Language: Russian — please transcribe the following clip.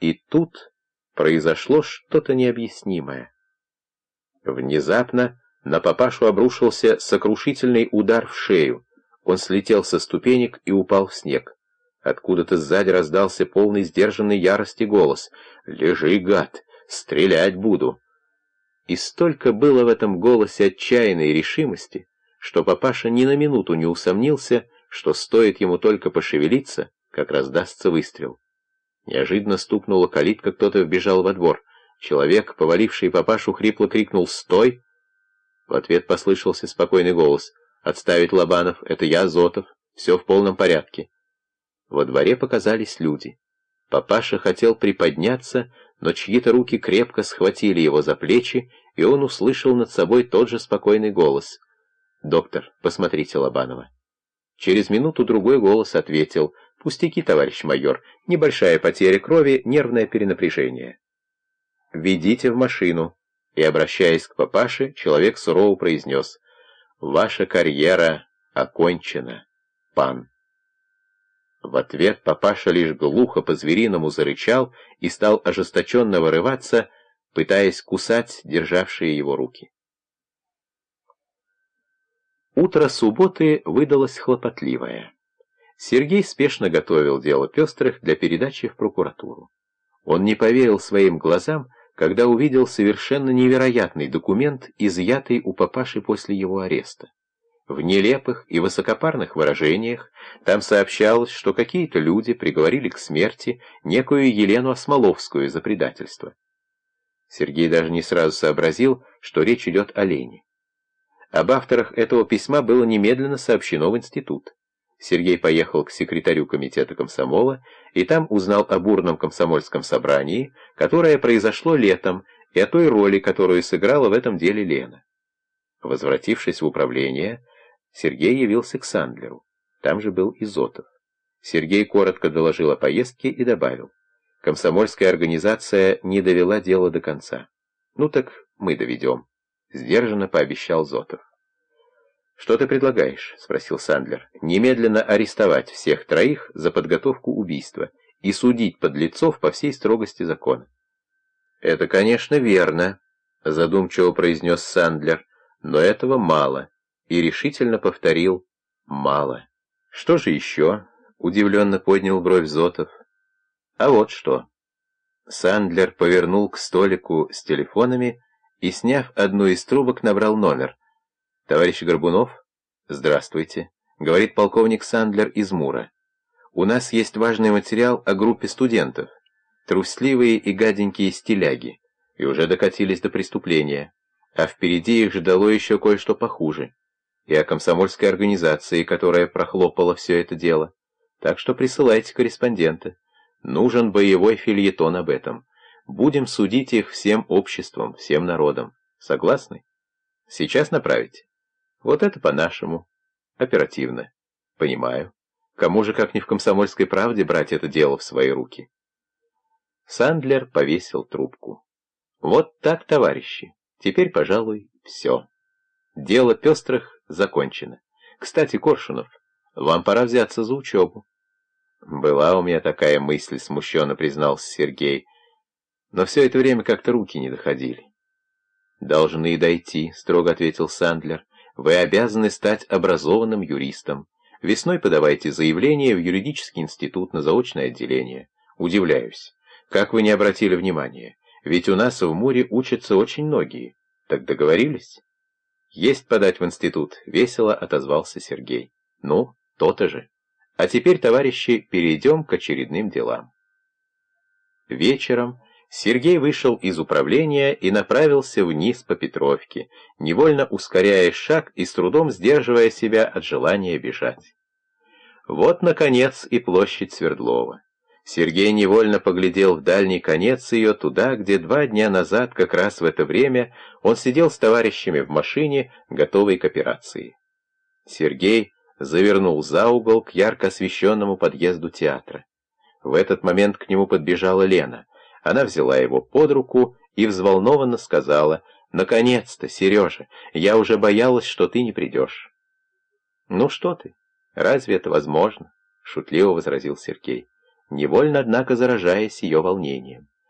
И тут произошло что-то необъяснимое. Внезапно на папашу обрушился сокрушительный удар в шею. Он слетел со ступенек и упал в снег. Откуда-то сзади раздался полный сдержанной ярости голос. «Лежи, гад! Стрелять буду!» И столько было в этом голосе отчаянной решимости, что папаша ни на минуту не усомнился, что стоит ему только пошевелиться, как раздастся выстрел. Неожиданно стукнула калитка, кто-то вбежал во двор. Человек, поваливший папашу, хрипло крикнул «Стой!». В ответ послышался спокойный голос «Отставить Лобанов, это я, Зотов, все в полном порядке». Во дворе показались люди. Папаша хотел приподняться, но чьи-то руки крепко схватили его за плечи, и он услышал над собой тот же спокойный голос. «Доктор, посмотрите Лобанова». Через минуту другой голос ответил. «Пустяки, товарищ майор, небольшая потеря крови, нервное перенапряжение». «Ведите в машину». И, обращаясь к папаше, человек сурово произнес. «Ваша карьера окончена, пан». В ответ папаша лишь глухо по-звериному зарычал и стал ожесточенно вырываться, пытаясь кусать державшие его руки. Утро субботы выдалось хлопотливое. Сергей спешно готовил дело пестрых для передачи в прокуратуру. Он не поверил своим глазам, когда увидел совершенно невероятный документ, изъятый у папаши после его ареста. В нелепых и высокопарных выражениях там сообщалось, что какие-то люди приговорили к смерти некую Елену Осмоловскую за предательство. Сергей даже не сразу сообразил, что речь идет о Лене. Об авторах этого письма было немедленно сообщено в институт. Сергей поехал к секретарю комитета комсомола и там узнал о бурном комсомольском собрании, которое произошло летом, и о той роли, которую сыграла в этом деле Лена. Возвратившись в управление, Сергей явился к Сандлеру. Там же был Изотов. Сергей коротко доложил о поездке и добавил. Комсомольская организация не довела дело до конца. Ну так мы доведем. Сдержанно пообещал Зотов. «Что ты предлагаешь?» — спросил Сандлер. «Немедленно арестовать всех троих за подготовку убийства и судить подлецов по всей строгости закона». «Это, конечно, верно», — задумчиво произнес Сандлер, — «но этого мало» и решительно повторил «мало». «Что же еще?» — удивленно поднял бровь Зотов. «А вот что». Сандлер повернул к столику с телефонами и, сняв одну из трубок, набрал номер. «Товарищ Горбунов?» «Здравствуйте», — говорит полковник Сандлер из Мура. «У нас есть важный материал о группе студентов. Трусливые и гаденькие стиляги, и уже докатились до преступления. А впереди их ждало еще кое-что похуже и о комсомольской организации, которая прохлопала все это дело. Так что присылайте корреспондента. Нужен боевой фильетон об этом. Будем судить их всем обществом, всем народом. Согласны? Сейчас направите. Вот это по-нашему. Оперативно. Понимаю. Кому же, как не в комсомольской правде, брать это дело в свои руки? Сандлер повесил трубку. Вот так, товарищи. Теперь, пожалуй, все. Дело пестрых закончено. Кстати, Коршунов, вам пора взяться за учебу. Была у меня такая мысль, смущенно признался Сергей. Но все это время как-то руки не доходили. «Должны дойти», — строго ответил Сандлер. «Вы обязаны стать образованным юристом. Весной подавайте заявление в юридический институт на заочное отделение. Удивляюсь. Как вы не обратили внимания? Ведь у нас в Муре учатся очень многие. Так договорились?» «Есть подать в институт», — весело отозвался Сергей. «Ну, то-то же. А теперь, товарищи, перейдем к очередным делам». Вечером Сергей вышел из управления и направился вниз по Петровке, невольно ускоряя шаг и с трудом сдерживая себя от желания бежать. Вот, наконец, и площадь Свердлова. Сергей невольно поглядел в дальний конец ее, туда, где два дня назад, как раз в это время, он сидел с товарищами в машине, готовый к операции. Сергей завернул за угол к ярко освещенному подъезду театра. В этот момент к нему подбежала Лена. Она взяла его под руку и взволнованно сказала, «Наконец-то, Сережа, я уже боялась, что ты не придешь». «Ну что ты, разве это возможно?» — шутливо возразил Сергей. невольно, однако, заражаясь ее волнением.